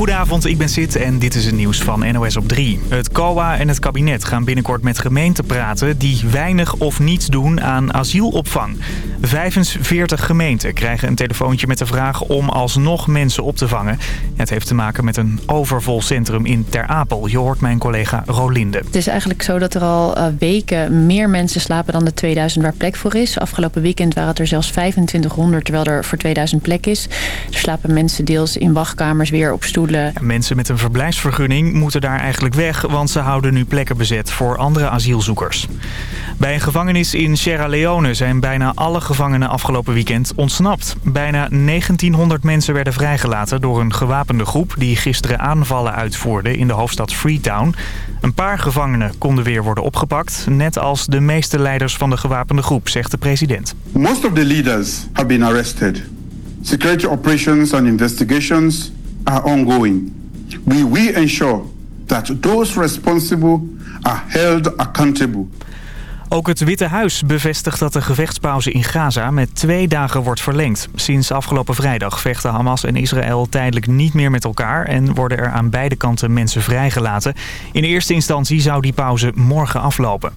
Goedenavond, ik ben Sid en dit is het nieuws van NOS op 3. Het COA en het kabinet gaan binnenkort met gemeenten praten... die weinig of niets doen aan asielopvang. 45 gemeenten krijgen een telefoontje met de vraag om alsnog mensen op te vangen. Het heeft te maken met een overvol centrum in Ter Apel. Je hoort mijn collega Rolinde. Het is eigenlijk zo dat er al uh, weken meer mensen slapen dan de 2000 waar plek voor is. Afgelopen weekend waren het er zelfs 2500 terwijl er voor 2000 plek is. Er slapen mensen deels in wachtkamers weer op stoelen. Mensen met een verblijfsvergunning moeten daar eigenlijk weg... want ze houden nu plekken bezet voor andere asielzoekers. Bij een gevangenis in Sierra Leone zijn bijna alle gevangenen afgelopen weekend ontsnapt. Bijna 1900 mensen werden vrijgelaten door een gewapende groep... die gisteren aanvallen uitvoerde in de hoofdstad Freetown. Een paar gevangenen konden weer worden opgepakt... net als de meeste leiders van de gewapende groep, zegt de president. Most of the leaders have been arrested. Security operations and investigations are ongoing. We will ensure that those responsible are held accountable. Ook het Witte Huis bevestigt dat de gevechtspauze in Gaza met twee dagen wordt verlengd. Sinds afgelopen vrijdag vechten Hamas en Israël tijdelijk niet meer met elkaar... en worden er aan beide kanten mensen vrijgelaten. In eerste instantie zou die pauze morgen aflopen.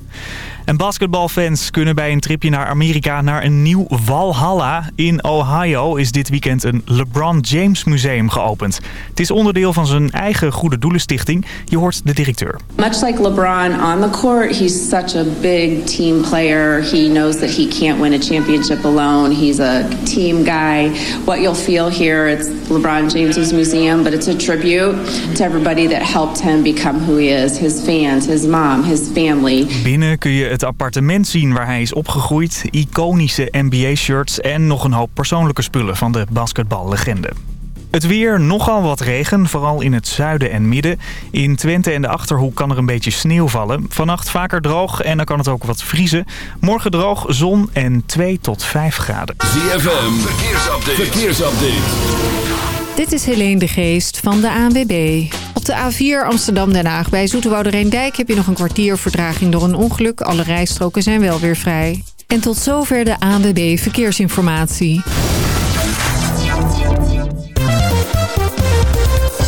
En basketbalfans kunnen bij een tripje naar Amerika naar een nieuw Valhalla. In Ohio is dit weekend een LeBron James Museum geopend. Het is onderdeel van zijn eigen goede doelenstichting. Je hoort de directeur. Much like LeBron on the court, he's such a big team player. He knows that he can't win a championship alone. He's a team guy. What you'll feel here, it's LeBron James's museum, but it's a tribute to everybody that helped him become who he is. His fans, his mom, his family. Binnen kun je het appartement zien waar hij is opgegroeid, iconische NBA-shirts en nog een hoop persoonlijke spullen van de basketballegende. Het weer, nogal wat regen, vooral in het zuiden en midden. In Twente en de Achterhoek kan er een beetje sneeuw vallen. Vannacht vaker droog en dan kan het ook wat vriezen. Morgen droog, zon en 2 tot 5 graden. ZFM, verkeersupdate. verkeersupdate. Dit is Helene de Geest van de ANWB. Op de A4 Amsterdam-Den Haag bij Zoeterwoude Dijk heb je nog een kwartier vertraging door een ongeluk. Alle rijstroken zijn wel weer vrij. En tot zover de ANWB Verkeersinformatie.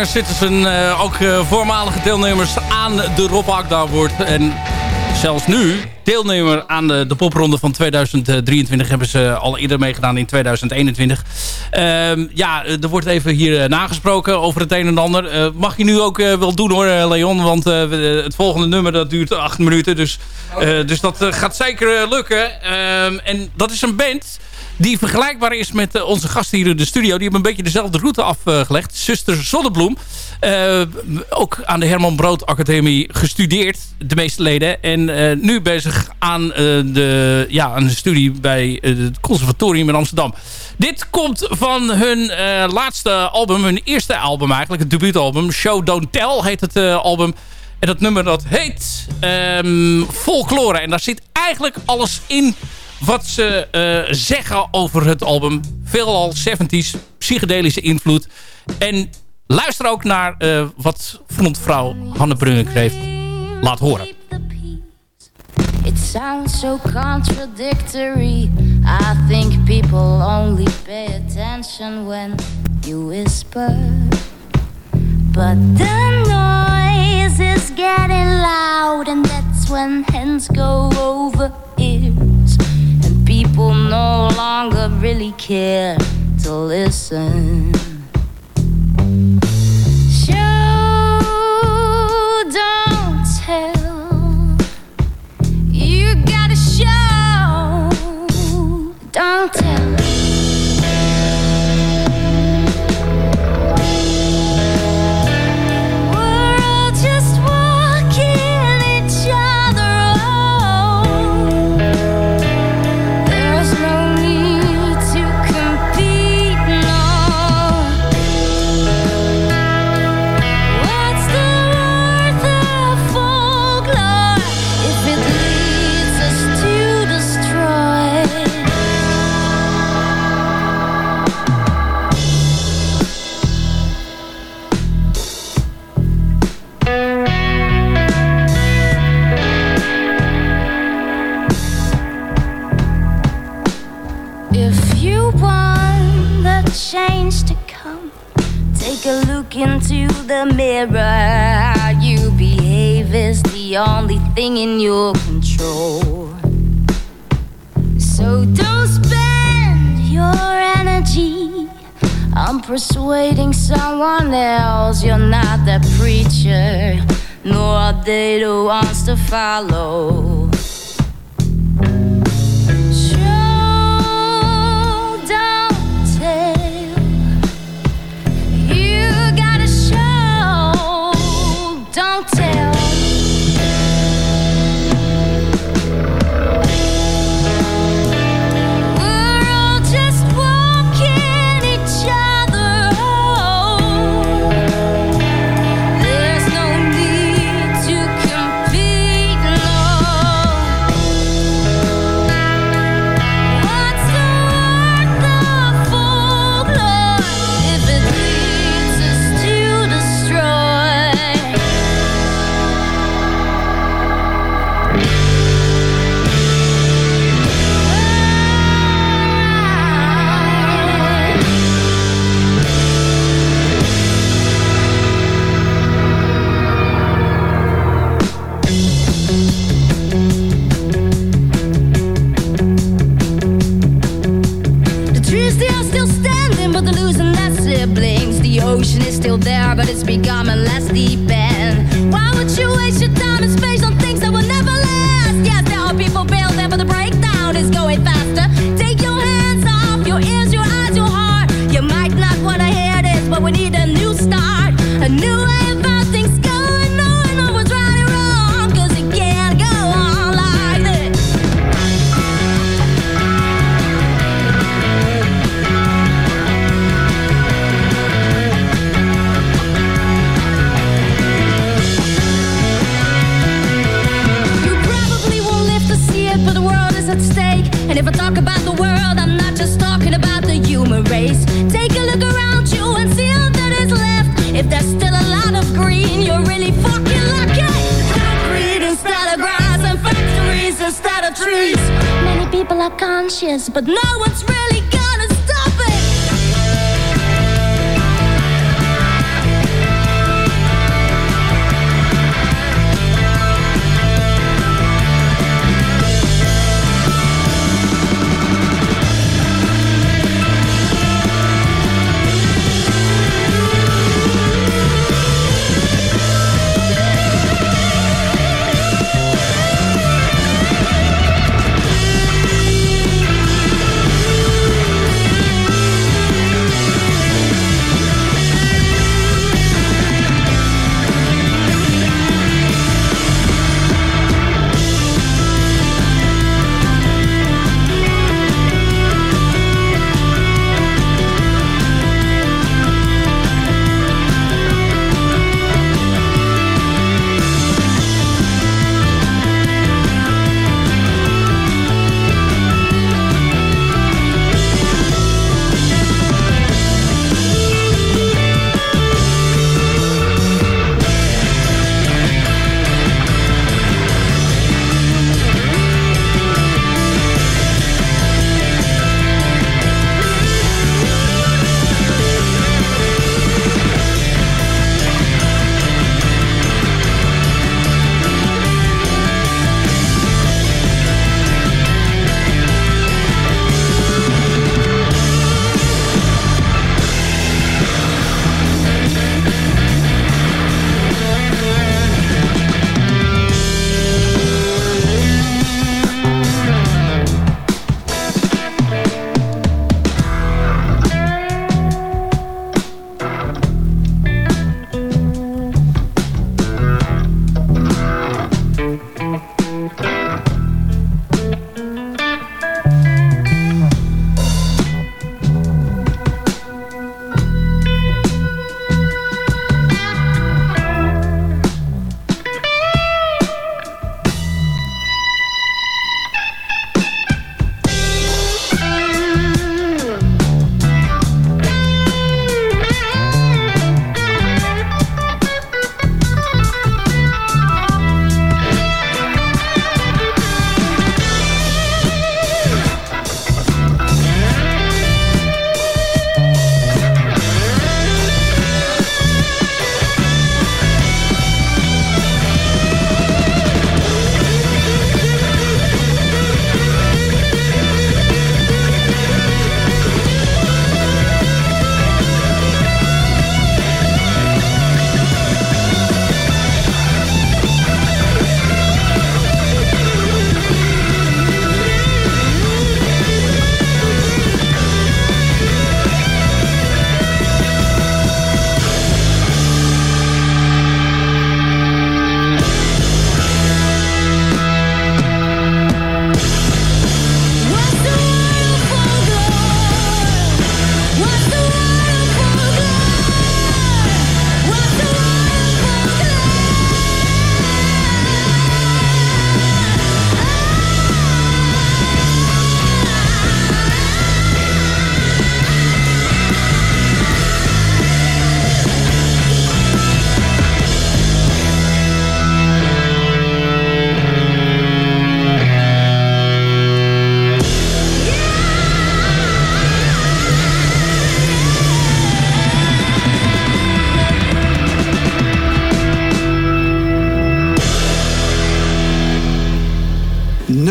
Miners Citizen. Uh, ook uh, voormalige deelnemers aan de Rob Akda wordt. En zelfs nu deelnemer aan de, de popronde van 2023 hebben ze al eerder meegedaan in 2021. Uh, ja, er wordt even hier nagesproken over het een en ander. Mag je nu ook wel doen hoor, Leon. Want het volgende nummer dat duurt acht minuten. Dus, dus dat gaat zeker lukken. Ehm, en dat is een band die vergelijkbaar is met eh, onze gasten hier in de studio. Die hebben een beetje dezelfde route afgelegd. Zuster Zonnebloem. Uh, ook aan de Herman Brood Academie gestudeerd, de meeste leden. En uh, nu bezig aan, de, ja, aan studie bij het conservatorium in Amsterdam. Dit komt van hun laatste album, hun eerste album eigenlijk, het debuutalbum. Show Don't Tell heet het album. En dat nummer dat heet um, Folklore. En daar zit eigenlijk alles in wat ze uh, zeggen over het album. Veelal 70s, psychedelische invloed. En luister ook naar uh, wat frontvrouw Hanne Brunnik heeft laat horen. It sounds so contradictory. I think people only pay attention when you whisper. But the noise is getting loud, and that's when hands go really care to listen. The mirror. How you behave is the only thing in your control. So don't spend your energy on persuading someone else. You're not the preacher, nor are they the ones to follow.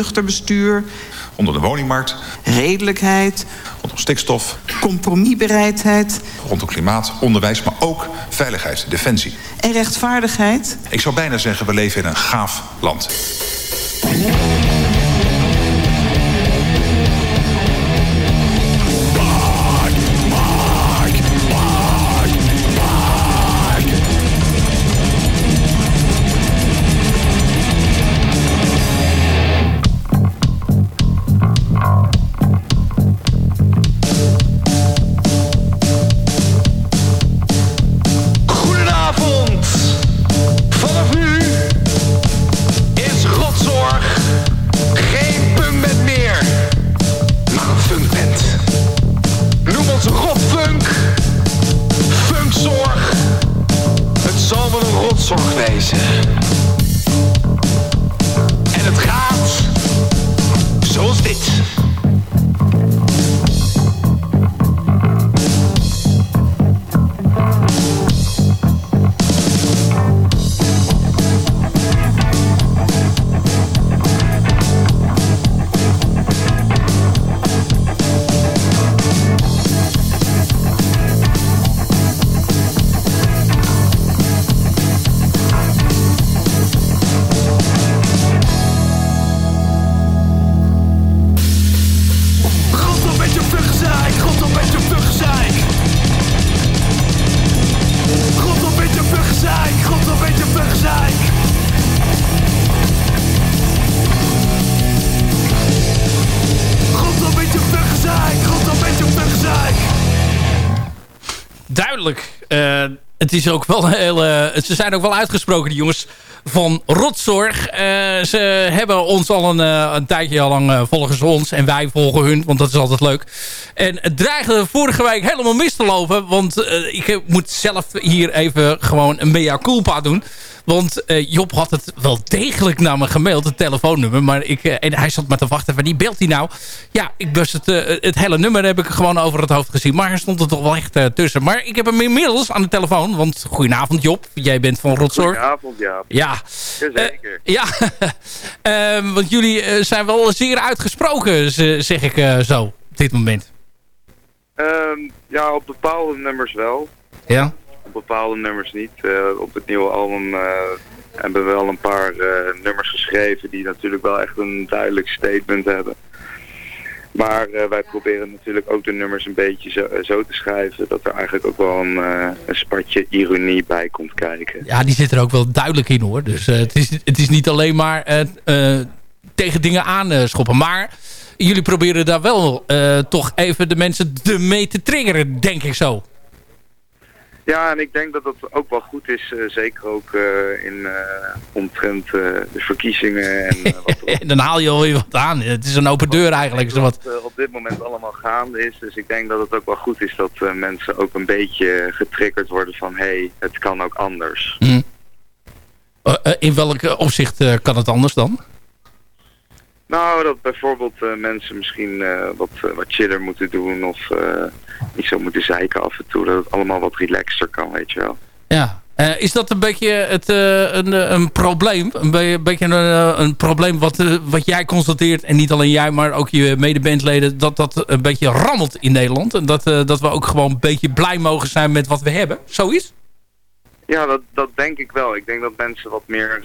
Nuchter bestuur. Onder de woningmarkt. Redelijkheid. Rondom stikstof. Compromisbereidheid. Rondom klimaat, onderwijs, maar ook veiligheid, defensie. En rechtvaardigheid. Ik zou bijna zeggen, we leven in een gaaf land. Duidelijk. Eh, het is ook wel heel, eh, ze zijn ook wel uitgesproken, die jongens van Rotzorg. Eh, ze hebben ons al een, een tijdje al lang volgen ze ons. En wij volgen hun, want dat is altijd leuk. En het dreigde vorige week helemaal mis te lopen. Want ik moet zelf hier even gewoon een mea culpa doen. Want eh, Job had het wel degelijk naar me gemaild, het telefoonnummer. Maar ik, eh, en hij zat maar te wachten, waar die belt hij nou? Ja, ik was het, eh, het hele nummer heb ik gewoon over het hoofd gezien. Maar er stond er toch wel echt tussen. Maar ik heb hem inmiddels aan de telefoon. Want goedenavond Job, jij bent van Rotzorg. Goedenavond, ja. Ja. Jazeker. Ja, Ehm, want jullie zijn wel zeer uitgesproken, zeg ik zo, op dit moment. Ehm, ja, op bepaalde nummers wel. Ja? Op bepaalde nummers niet. Eh, op het nieuwe album eh, hebben we wel een paar eh, nummers geschreven die natuurlijk wel echt een duidelijk statement hebben. Maar eh, wij proberen natuurlijk ook de nummers een beetje zo, zo te schrijven dat er eigenlijk ook wel een, een spatje ironie bij komt kijken. Ja, die zit er ook wel duidelijk in hoor. Dus eh, het, is, het is niet alleen maar eh, eh, tegen dingen aanschoppen. Maar jullie proberen daar wel eh, toch even de mensen de mee te triggeren, denk ik zo. Ja, en ik denk dat dat ook wel goed is, eh, zeker ook eh, in eh, omtrent de verkiezingen en wat Dan haal je alweer wat aan. Het is een open deur eigenlijk. Wat. op dit moment allemaal gaande is. Dus ik denk dat het ook wel goed is dat mensen ook een beetje getriggerd worden van hé, hey, het kan ook anders. Hm. In welk opzicht kan het anders dan? Nou, dat bijvoorbeeld eh, mensen misschien eh, wat, eh, wat chiller moeten doen of niet zo moeten zeiken af en toe. Dat het allemaal wat relaxter kan, weet je wel. Ja. Is dat een beetje het, een, een probleem? Een, be- een beetje een, een probleem wat, wat jij constateert, en niet alleen jij, maar ook je medebandleden, dat dat een beetje rammelt in Nederland. En dat, dat we ook gewoon een beetje blij mogen zijn met wat we hebben. Zoiets? Ja, dat, dat denk ik wel. Ik denk dat mensen wat meer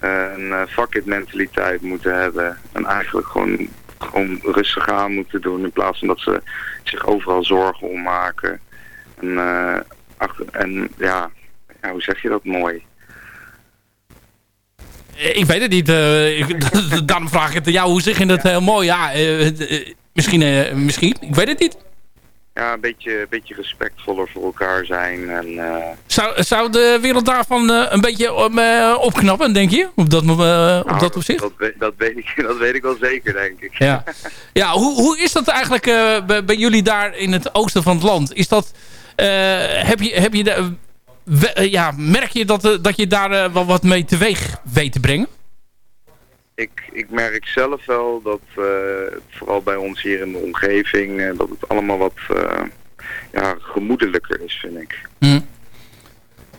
een uh, fuck it mentaliteit moeten hebben. En eigenlijk gewoon, gewoon rustig aan moeten doen in plaats van dat ze zich overal zorgen om maken. En, eh, achter, en ja, ja, hoe zeg je dat mooi? Eh, Ik weet het niet. eh, ik- daarom vraag ik het aan jou. Hoe zeg je dat heel mooi? Ja, eh, eh, misschien, eh, misschien. Ik weet het niet. Ja, een beetje, beetje respectvoller voor elkaar zijn. En, eh, Zou, zou de wereld daarvan eh, een beetje eh, opknappen, denk je? Op dat, op dat opzicht? dat, weet- dat, weet ik, dat weet ik wel zeker, denk ik. Ja, ja hoe, hoe is dat eigenlijk bij, bij jullie daar in het oosten van het land? Is dat, heb je, heb je de, we- ja, merk je dat, dat je daar wel wat mee teweeg weet te brengen? Ik, ik merk zelf wel dat, eh, vooral bij ons hier in de omgeving, eh, dat het allemaal wat eh, ja, gemoedelijker is, vind ik. Hm.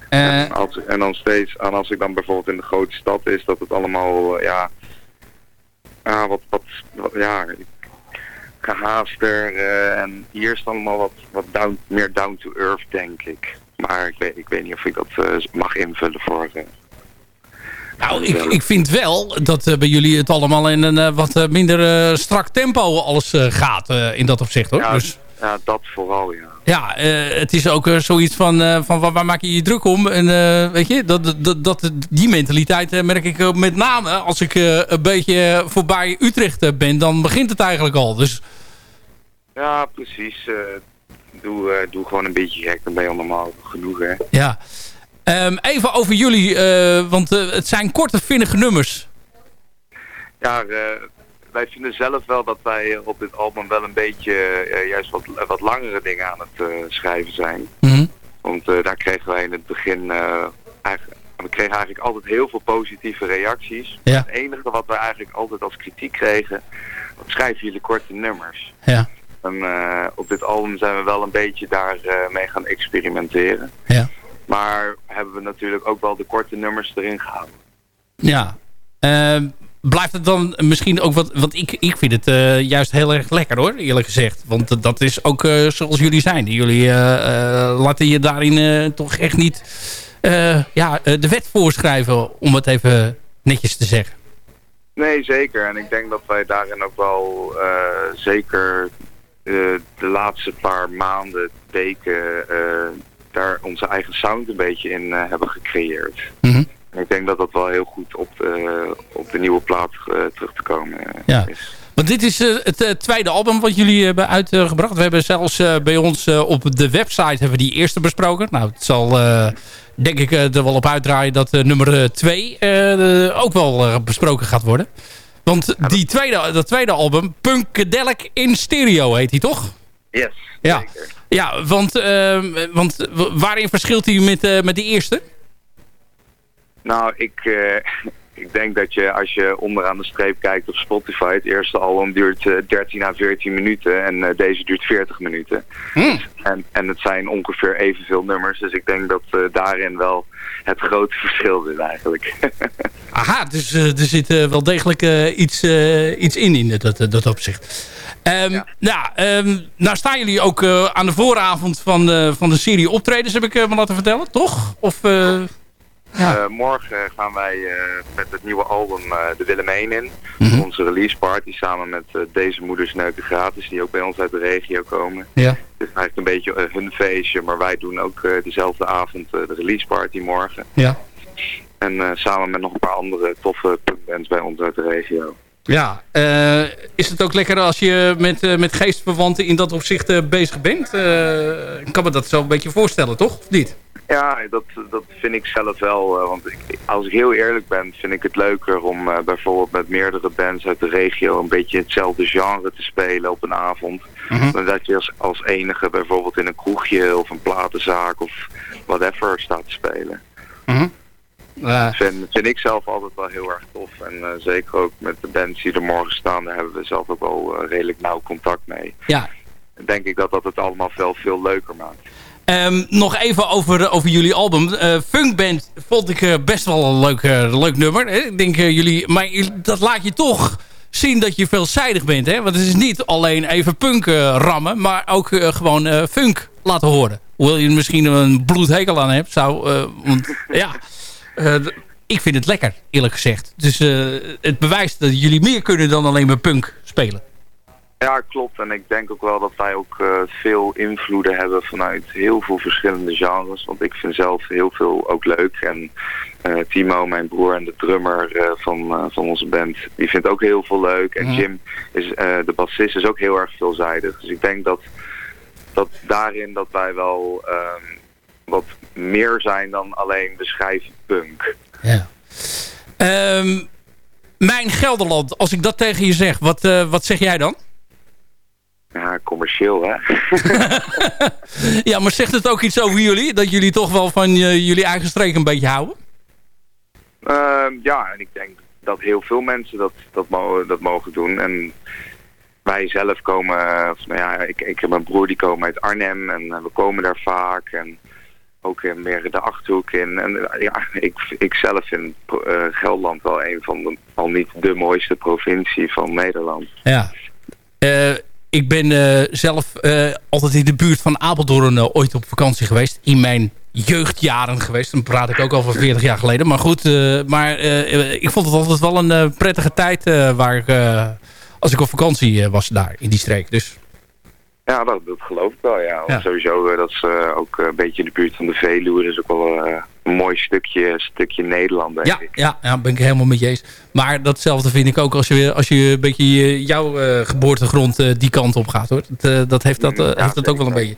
En, als, en dan steeds, en als ik dan bijvoorbeeld in de grote stad is, dat het allemaal, ja, ja, wat, wat, wat- ja, gehaaster. eh, en hier is het allemaal wat, wat down, meer down to earth, denk ik. Maar ik weet, ik weet niet of ik dat mag invullen voor... Nou, ik, ik vind wel dat eh, bij jullie het allemaal in een eh, wat eh, minder strak tempo alles gaat in dat opzicht hoor. ja, Dus ja, dat vooral, ja. ja, het is ook zoiets van, van waar, waar maak je je druk om? En weet je, dat, dat, dat, die mentaliteit merk ik met name als ik een beetje voorbij Utrecht ben, dan begint het eigenlijk al. Dus Ja, precies. doe, doe gewoon een beetje gek, dan ben je al normaal genoeg, hè. ja. Ehm, even over jullie, eh, want eh, het zijn korte, vinnige nummers. Ja, eh, wij vinden zelf wel dat wij op dit album wel een beetje juist wat, wat langere dingen aan het schrijven zijn. Mhm. Want daar kregen wij in het begin eigenlijk, we kregen eigenlijk altijd heel veel positieve reacties. Ja. Het enige wat we eigenlijk altijd als kritiek kregen, wat schrijven jullie korte nummers? Ja. En op dit album zijn we wel een beetje daarmee mee gaan experimenteren. Ja. Maar hebben we natuurlijk ook wel de korte nummers erin gehouden. Ja. Ehm, blijft het dan misschien ook wat... Want ik, ik vind het eh, juist heel erg lekker hoor, eerlijk gezegd. Want dat is ook eh, zoals jullie zijn. Jullie eh, laten je daarin toch echt niet ja, de wet voorschrijven... om het even netjes te zeggen. Nee, zeker. En ik denk dat wij daarin ook wel zeker de laatste paar maanden, weken, daar onze eigen sound een beetje in eh, hebben gecreëerd. Mhm. En ik denk dat dat wel heel goed op de, op de nieuwe plaat eh, terug te komen eh, Ja. is. Want dit is het tweede album wat jullie hebben uitgebracht. We hebben zelfs bij ons op de website hebben we die eerste besproken. Nou, het zal denk ik er wel op uitdraaien dat nummer 2 ook wel besproken gaat worden. Want die tweede, dat tweede album, Punkadelic in Stereo heet die toch? Yes, Ja, zeker. Ja want, ehm, want waarin verschilt hij met, eh, met die eerste? Nou, ik, eh, ik denk dat je als je onderaan de streep kijkt op Spotify, het eerste album duurt eh, 13 à 14 minuten en eh, deze duurt 40 minuten. En, en het zijn ongeveer evenveel nummers, dus ik denk dat eh, daarin wel het grote verschil zit eigenlijk. Aha, dus eh, er zit eh, wel degelijk eh, iets, eh, iets in in dat, dat opzicht. Nou, nou staan jullie ook eh, aan de vooravond van de, van de serie optredens, heb ik eh, me laten vertellen, toch? Of, eh, Ja. Eh, morgen gaan wij eh, met het nieuwe album eh, De Willemijn in. Mhm. Onze release party samen met Deze Moeders Neuken Gratis, die ook bij ons uit de regio komen. ja. Het is eigenlijk een beetje hun feestje, maar wij doen ook dezelfde avond de release party morgen. Ja. En samen met nog een paar andere toffe punkbands bij ons uit de regio. Ja, is het ook lekker als je met, met geestverwanten in dat opzicht bezig bent? Ik kan me dat zo een beetje voorstellen, toch? Of niet? Ja, dat, dat vind ik zelf wel. eh, want ik, als ik heel eerlijk ben, vind ik het leuker om eh, bijvoorbeeld met meerdere bands uit de regio een beetje hetzelfde genre te spelen op een avond. Mhm. Dan dat je als, als enige bijvoorbeeld in een kroegje of een platenzaak of whatever staat te spelen. Mhm. Dat vind, vind ik zelf altijd wel heel erg tof. En eh, zeker ook met de bands die er morgen staan, daar hebben we zelf ook wel redelijk nauw contact mee. ja, denk ik dat dat het allemaal veel, veel leuker maakt. Ehm, nog even over, over jullie album. Eh Funkband vond ik eh, best wel een leuk, eh, leuk nummer. Ik denk jullie, maar dat laat je toch zien dat je veelzijdig bent. Hè? Want het is niet alleen even punk rammen, maar ook gewoon funk laten horen. Hoewel je misschien een bloedhekel aan hebt. Zou, want, ja, ik vind het lekker, eerlijk gezegd. Dus het bewijst dat jullie meer kunnen dan alleen maar punk spelen. Ja, klopt. En ik denk ook wel dat wij ook eh, veel invloeden hebben vanuit heel veel verschillende genres. Want ik vind zelf heel veel ook leuk. En eh, Timo, mijn broer en de drummer eh, van, van onze band, die vindt ook heel veel leuk. En Mhm. Jim, is, de bassist, is ook heel erg veelzijdig. Dus ik denk dat, dat daarin dat wij wel ehm, wat meer zijn dan alleen de punk. Ja. Ehm, mijn Gelderland, als ik dat tegen je zeg, wat, wat zeg jij dan? Ja, commercieel hè. ja, maar zegt het ook iets over jullie? Dat jullie toch wel van eh, jullie eigen streek een beetje houden? Ehm, ja, en ik denk dat heel veel mensen dat, dat, mo dat mogen doen. En wij zelf komen, of, nou ja, ik, ik heb mijn broer die komen uit Arnhem en eh, we komen daar vaak. En ook in meer de Achterhoek in. En eh, ja, ik, ik zelf vind eh, Gelderland wel een van de, al niet de mooiste provincie van Nederland. Ja. Ik ben eh, zelf eh, altijd in de buurt van Apeldoorn eh, ooit op vakantie geweest. In mijn jeugdjaren geweest. Dan praat ik ook van 40 jaar geleden. Maar goed, maar, ik vond het altijd wel een prettige tijd waar ik, als ik op vakantie was daar in die streek. Dus Ja, dat, dat geloof ik wel, ja. Ja. Sowieso, dat is eh, ook een beetje in de buurt van de Veluwe. Dat is ook wel een mooi stukje, stukje Nederland, denk ja, ik. ja, ja, ben ik helemaal met je eens. Maar datzelfde vind ik ook als je, als je een beetje je- jouw eh, geboortegrond eh, die kant op gaat. Hoor. Dat, eh, dat heeft dat, heeft dat ook wel een beetje.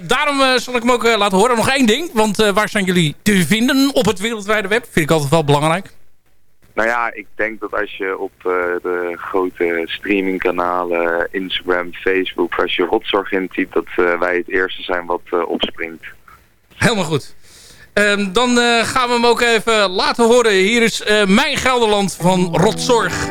Daarom zal ik hem ook laten horen. Nog één ding, want waar zijn jullie te vinden op het wereldwijde web? Vind ik altijd wel belangrijk. Nou ja, ik denk dat als je op de grote streamingkanalen, Instagram, Facebook, als je rotzorg intypt, dat wij het eerste zijn wat opspringt. Helemaal goed. Ehm, dan eh, gaan we hem ook even laten horen. Hier is eh, Mijn Gelderland van Rotzorg.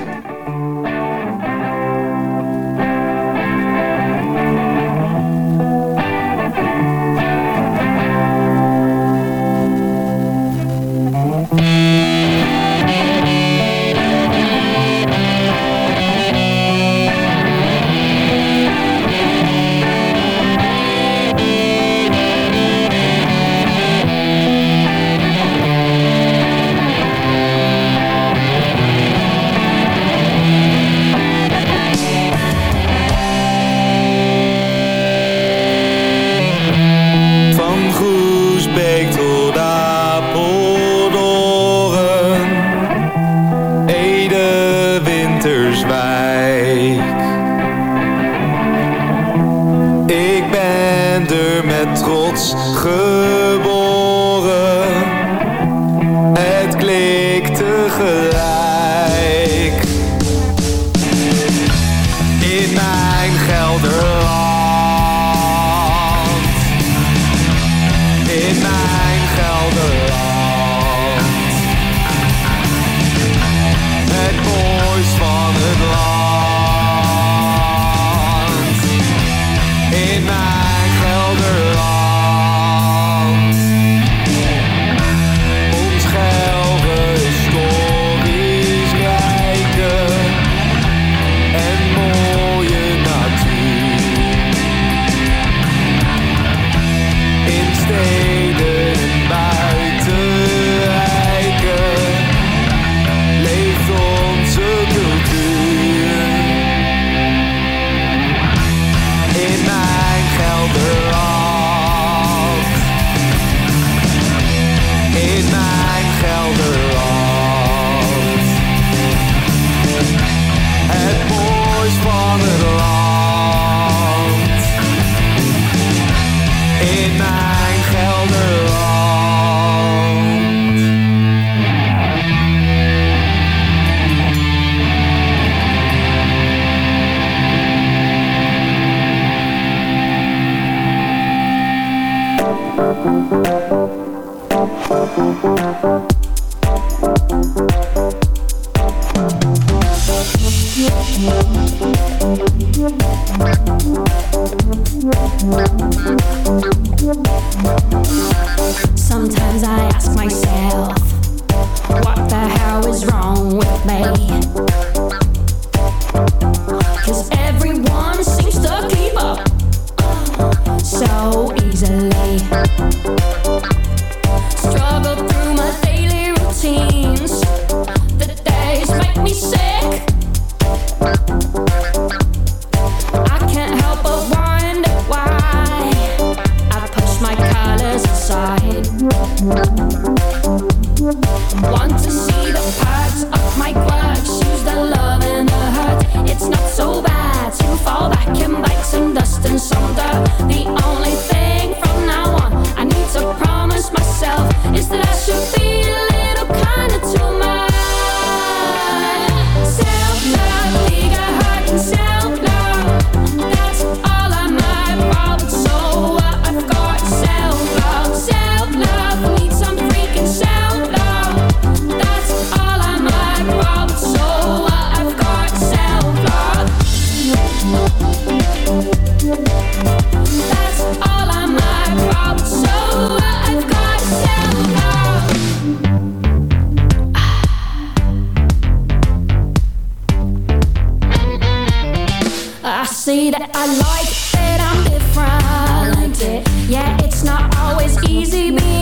Say that I like that I'm different. Yeah, it's not always easy being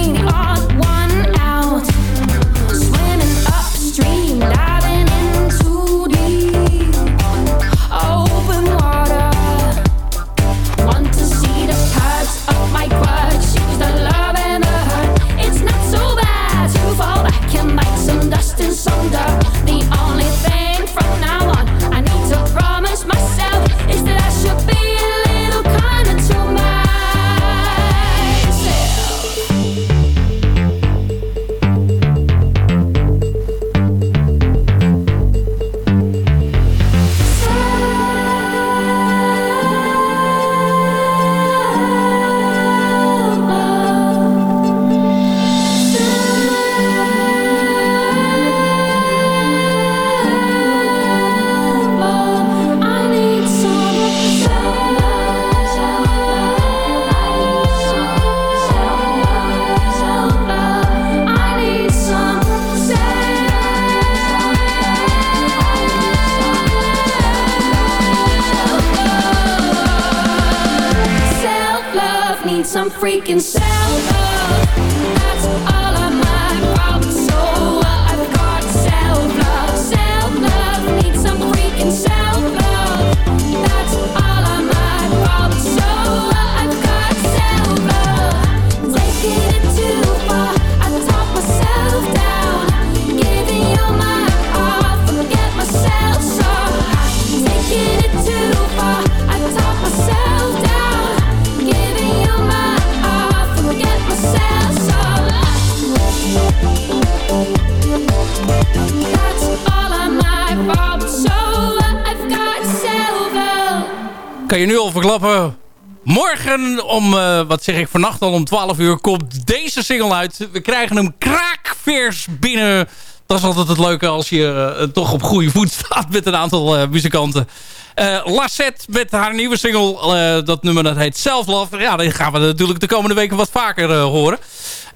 kan je nu al verklappen. Morgen om, eh, wat zeg ik, vannacht al om 12 uur komt deze single uit. We krijgen hem kraakvers binnen. Dat is altijd het leuke als je eh, toch op goede voet staat met een aantal eh, muzikanten. Eh Lassette met haar nieuwe single, dat nummer dat heet Self. Ja, die gaan we natuurlijk de komende weken wat vaker horen.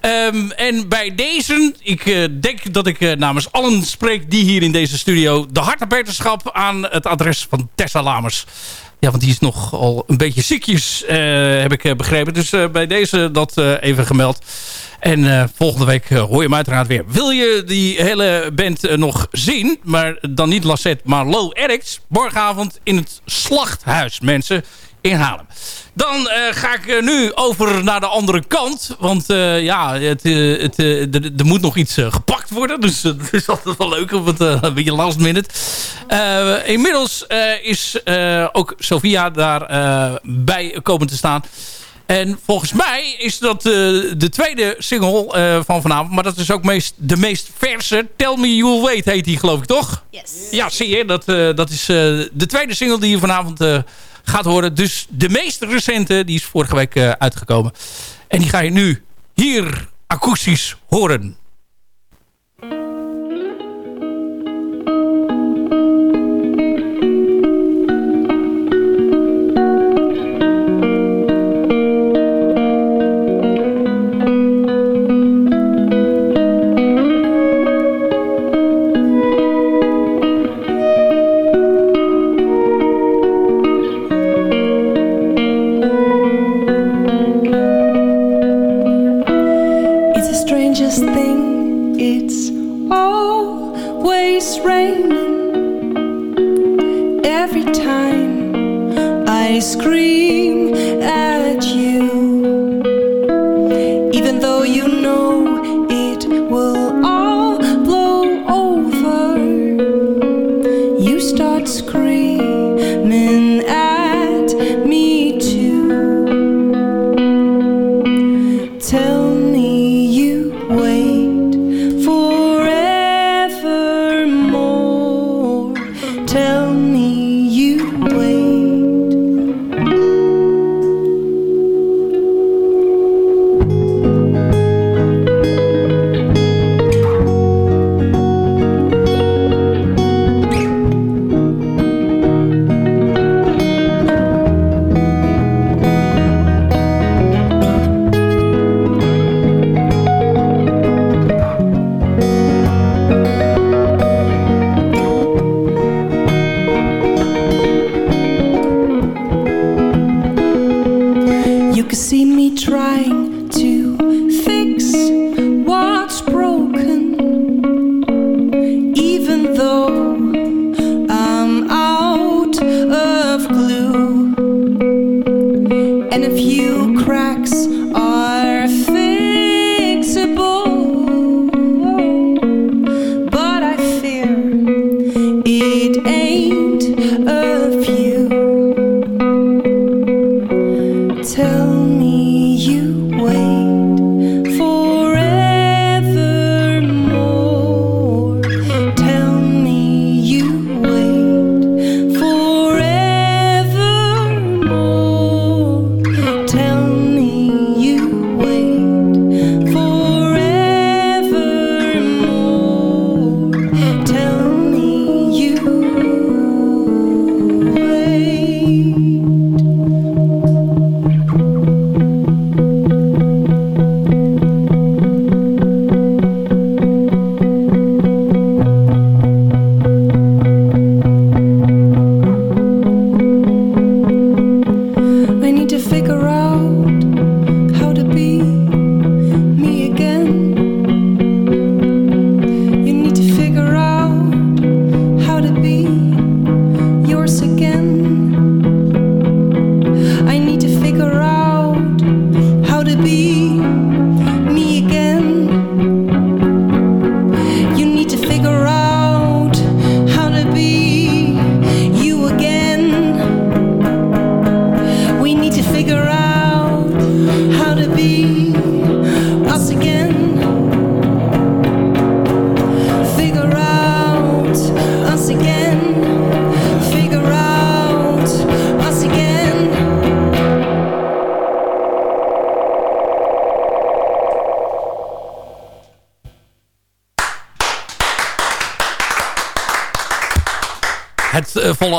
Ehm, en bij deze, ik denk dat ik namens allen spreek die hier in deze studio... de hartebeterschap aan het adres van Tessa Lamers. Ja, want die is nog al een beetje ziekjes, eh, heb ik eh, begrepen. Dus eh, bij deze dat even gemeld. En volgende week hoor je hem uiteraard weer. Wil je die hele band nog zien? Maar dan niet Lassette, maar Low Addicts. Morgenavond in het Slachthuis, mensen, in Haarlem. Dan eh, ga ik eh, nu over naar de andere kant. Want eh, ja, het, het, er- moet nog iets gepakt worden. Dus dat is altijd wel leuk. Want eh, een beetje last minute. Inmiddels is ook Sofia daar bij komen te staan. En volgens mij is dat de tweede single van vanavond. Maar dat is ook meest, de meest verse. Tell Me You'll Wait heet die geloof ik toch? Yes. Ja, zie je. Dat, dat is de tweede single die je vanavond gaat horen. Dus de meest recente, die is vorige week eh, uitgekomen. En die ga je nu hier akoestisch horen. tell me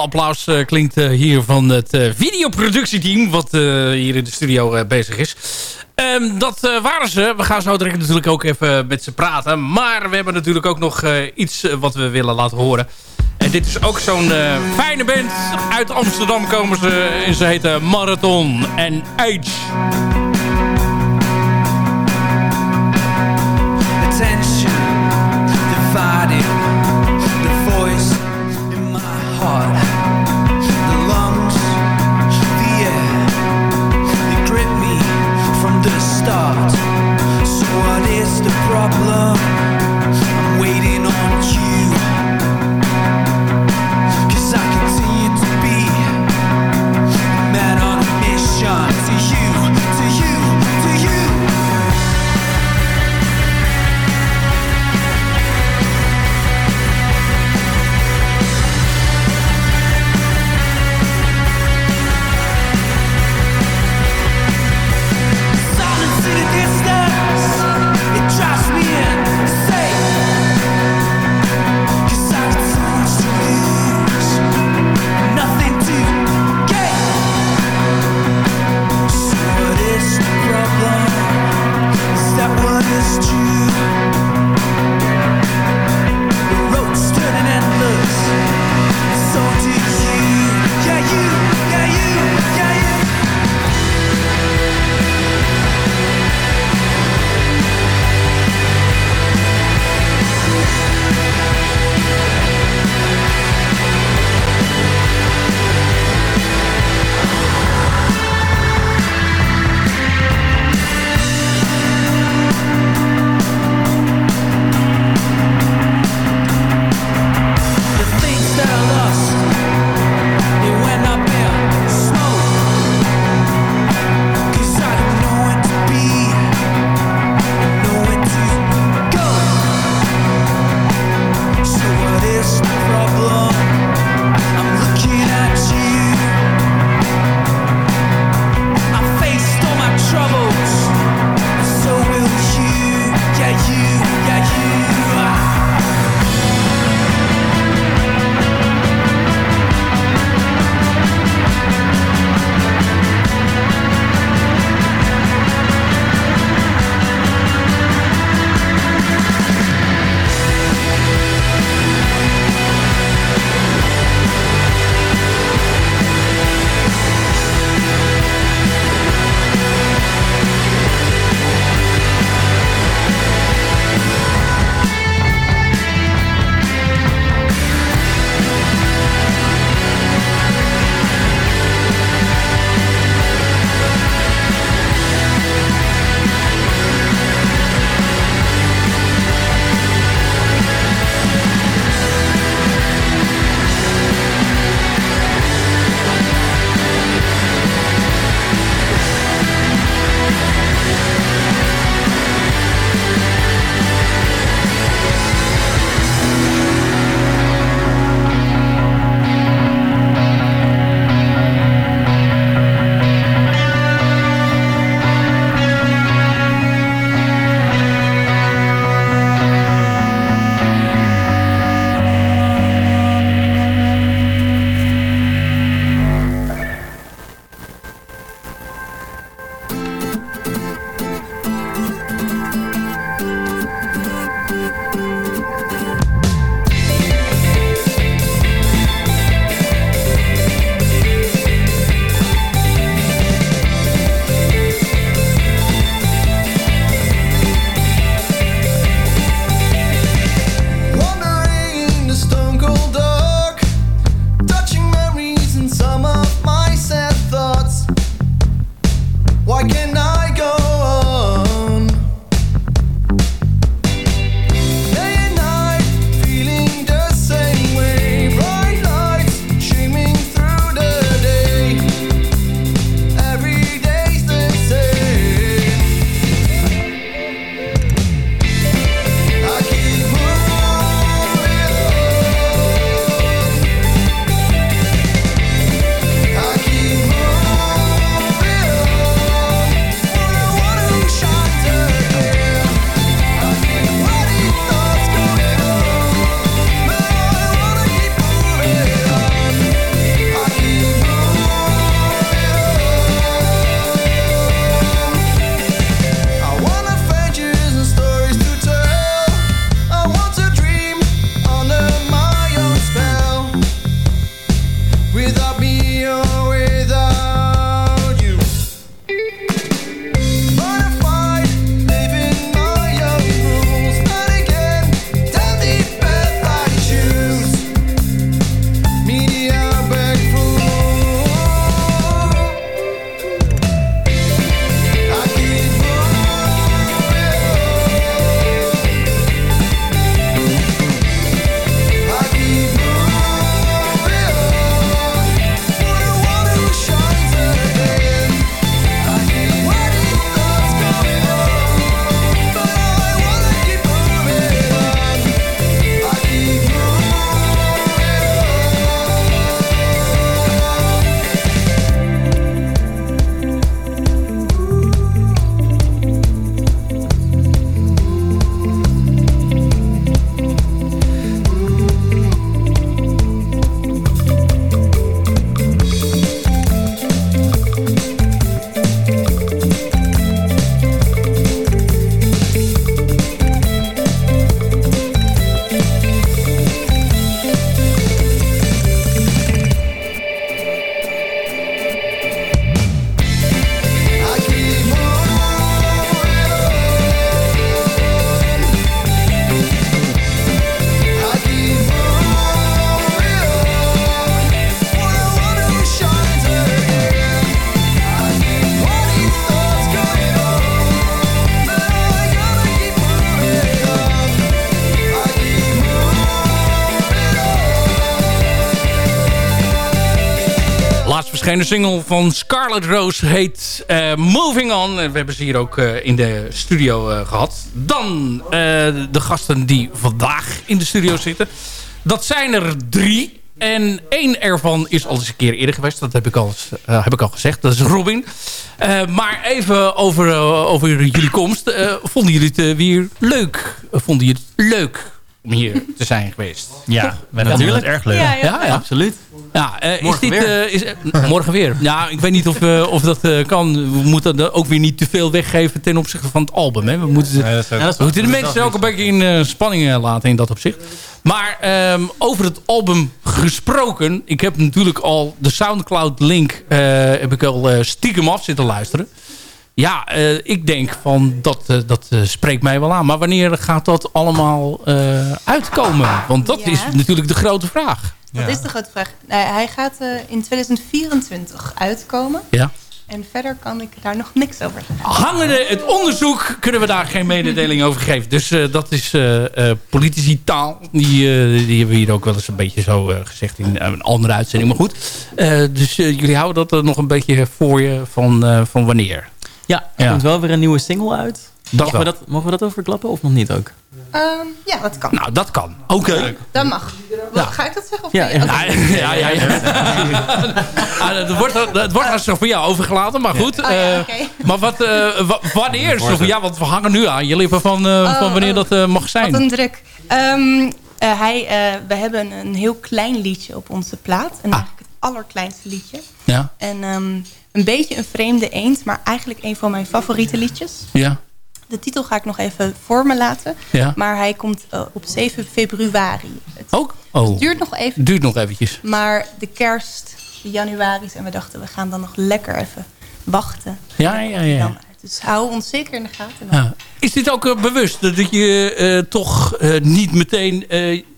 applaus eh, klinkt eh, hier van het eh, videoproductieteam... wat hier in de studio bezig is. Ehm, dat waren ze. We gaan zo direct natuurlijk ook even met ze praten. Maar we hebben natuurlijk ook nog iets wat we willen laten horen. En dit is ook zo'n fijne band. Uit Amsterdam komen ze en ze heten Marathon en Age. Verschenen single van Scarlet Rose heet eh, Moving On. We hebben ze hier ook eh, in de studio eh, gehad. Dan de gasten die vandaag in de studio zitten. Dat zijn er drie. En één ervan is al eens een keer eerder geweest. Dat heb ik al, heb ik al gezegd. Dat is Robin. Maar even over, over jullie komst. Vonden jullie het weer leuk? vonden jullie het leuk om hier te zijn geweest? Ja, vonden het erg leuk. Ja, ja. ja, Absoluut. Ja, eh, is Morgen dit, weer. eh, is, eh, morgen weer. Ja, ik weet niet of, eh, of dat eh, kan. We moeten er ook weer niet te veel weggeven ten opzichte van het album. Hè. We moeten, Nee, dat is ook- we moeten de is mensen ook een beetje in spanning laten in dat opzicht. Maar ehm, over het album gesproken. Ik heb natuurlijk al de Soundcloud link eh, heb ik al eh, stiekem af zitten luisteren. Ja, eh, ik denk van dat, eh, dat eh, spreekt mij wel aan. Maar wanneer gaat dat allemaal eh, uitkomen? Want dat Ja. is natuurlijk de grote vraag. Dat is de grote vraag. Nou, hij gaat eh, in 2024 uitkomen. Ja. En verder kan ik daar nog niks over zeggen. Hangende het onderzoek kunnen we daar geen mededeling over geven. Dus eh, dat is eh eh politici taal. Die, eh, die hebben we hier ook wel eens een beetje zo eh, gezegd in een andere uitzending. Maar goed, Eh, dus jullie houden dat er nog een beetje voor je van, eh, van wanneer? Ja, er Ja. komt wel weer een nieuwe single uit. Dat mogen, we dat, mogen we dat overklappen of nog niet ook? Ehm, ja, dat kan. Nou, dat kan. Oké. Dat mag. Wat, Ga ik dat zeggen? Of Ja. Ja, ja, ja. ja. Ah, het wordt, het wordt voor jou overgelaten, maar goed. Oh ja, eh. Maar wat, eh, wa- wanneer? Ja, want we hangen nu aan je lippen van, eh, Oh, van wanneer oh. dat eh, mag zijn. Wat een druk. Ehm, eh, hij, eh, we hebben een heel klein liedje op onze plaat. En eigenlijk het allerkleinste liedje. Ja, En ehm, een beetje een vreemde eend, maar eigenlijk een van mijn favoriete liedjes. ja, De titel ga ik nog even voor me laten. ja. Maar hij komt eh, op 7 februari. Het Ook? Oh. het duurt nog even. Duurt nog eventjes. Maar de kerst, de januari's. En we dachten, we gaan dan nog lekker even wachten. Ja, ja, ja. Dus hou ons zeker in de gaten. Ja. Is dit ook eh, bewust dat je eh, toch niet meteen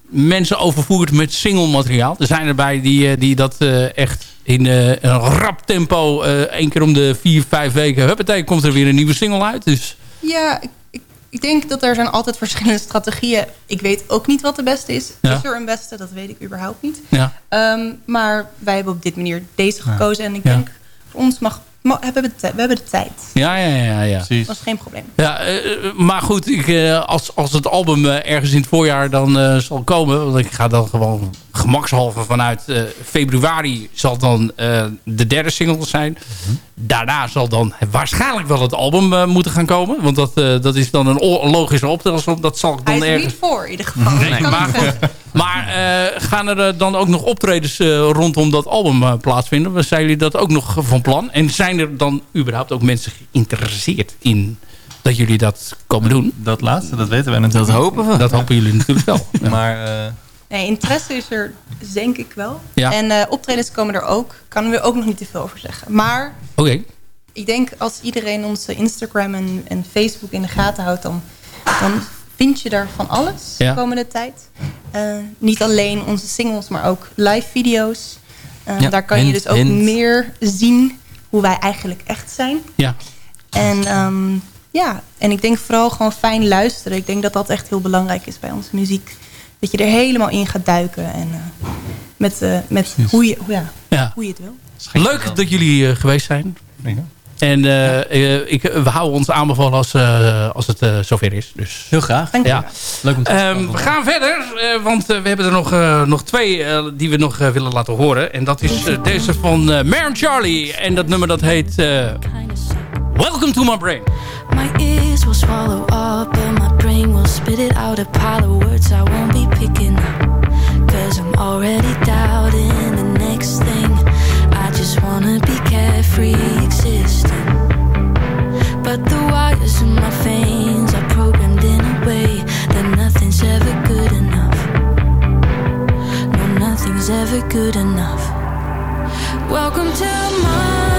mensen overvoert met single materiaal? Er zijn erbij die, die dat echt in eh, een rap tempo eh, één keer om de vier, vijf weken... huppatee, komt er weer een nieuwe single uit. Dus Ja, ik, ik, ik denk dat er zijn altijd verschillende strategieën. Ik weet ook niet wat de beste is. Ja. Is er een beste? Dat weet ik überhaupt niet. ja. Ehm, maar wij hebben op dit manier deze gekozen. En ik denk, voor ons mag, ma- hebben we, de, we hebben de tijd. Ja, ja, ja, ja. Dat is geen probleem. Ja, eh, eh, maar goed, ik, eh, als, als het album eh, ergens in het voorjaar dan eh, zal komen... want ik ga dan gewoon gemakshalve vanuit eh, februari... zal dan eh, de derde single zijn. Daarna zal dan waarschijnlijk wel het album moeten gaan komen. Want dat, eh, dat is dan een logische optelsom. Dat zal ik Hij dan is er ergens... niet voor in ieder geval. Nee, maar. Maar eh, gaan er eh, dan ook nog optredens eh, rondom dat album plaatsvinden? Zijn jullie dat ook nog van plan? En zijn er dan überhaupt ook mensen geïnteresseerd in dat jullie dat komen doen? Dat laatste, dat weten wij natuurlijk. Dat hopen we. Dat hopen jullie natuurlijk wel. Ja. Maar eh, Nee, interesse is er denk ik wel. Ja. En eh, optredens komen er ook. Kan er ook nog niet te veel over zeggen. Maar Oké. ik denk als iedereen onze Instagram en, en Facebook in de gaten houdt... dan, dan vind je daar van alles Ja. de komende tijd. Eh, niet alleen onze singles, maar ook live video's. Eh, Ja, daar kan je dus ook hint. meer zien hoe wij eigenlijk echt zijn. Ja. En ehm, ja, en ik denk vooral gewoon fijn luisteren. Ik denk dat dat echt heel belangrijk is bij onze muziek. Dat je er helemaal in gaat duiken. En eh, met, eh, met hoe, je, hoe, ja, Ja. hoe je het wil. Leuk dat jullie eh, geweest zijn. En eh, eh, ik, we houden ons aanbevolen als, eh, als het eh, zover is. Dus. heel graag. Dank je. Ja. Leuk om te Ehm, we gaan verder, eh, want we hebben er nog, eh, nog twee eh, die we nog willen laten horen. En dat is deze van eh Maren Charlie. En dat nummer dat heet eh, Welcome to My Brain. My ears will swallow up and my brain will spit it out a pile of words I won't be picking up. Cause I'm already doubting the next thing. I just wanna be carefree existing. But the wires in my veins are programmed in a way that nothing's ever good enough. No, nothing's ever good enough. Welcome to my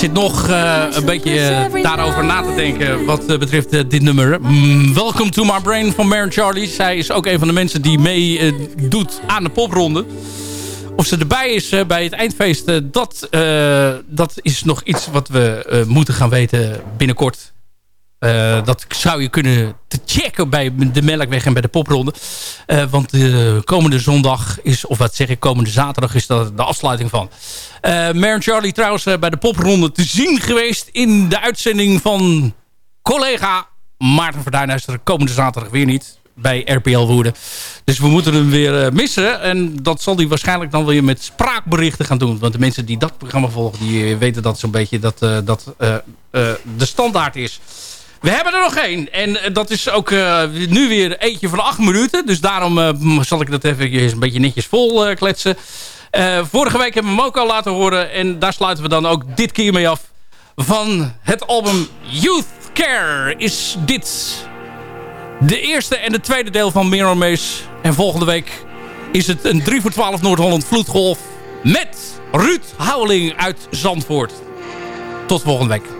zit nog eh, een beetje eh, daarover na te denken wat eh, betreft dit nummer. Mm, Welcome to my brain van Maren Charlie. Zij is ook een van de mensen die mee doet aan de popronde. Of ze erbij is bij het eindfeest, dat, dat is nog iets wat we moeten gaan weten binnenkort. Eh, dat zou je kunnen te checken bij de Melkweg en bij de popronde. Eh, want de komende zondag is, of wat zeg ik, komende zaterdag is dat de afsluiting van. Uh, Charlie trouwens eh, bij de popronde te zien geweest in de uitzending van collega Maarten Verduinhuister. Komende zaterdag weer niet bij RPL Woerden. Dus we moeten hem weer eh, missen. En dat zal hij waarschijnlijk dan weer met spraakberichten gaan doen. Want de mensen die dat programma volgen, die eh, weten dat zo'n beetje dat, eh, dat eh, eh, de standaard is. We hebben er nog één. En eh, dat is ook eh, nu weer eentje van acht minuten. Dus daarom eh, zal ik dat even een beetje netjes vol kletsen. Vorige week hebben we hem ook al laten horen. En daar sluiten we dan ook dit keer mee af. Van het album Youth Care is dit de eerste en de tweede deel van Mirror Maze. En volgende week is het een 3 voor 12 Noord-Holland vloedgolf. Met Ruud Houweling uit Zandvoort. Tot volgende week.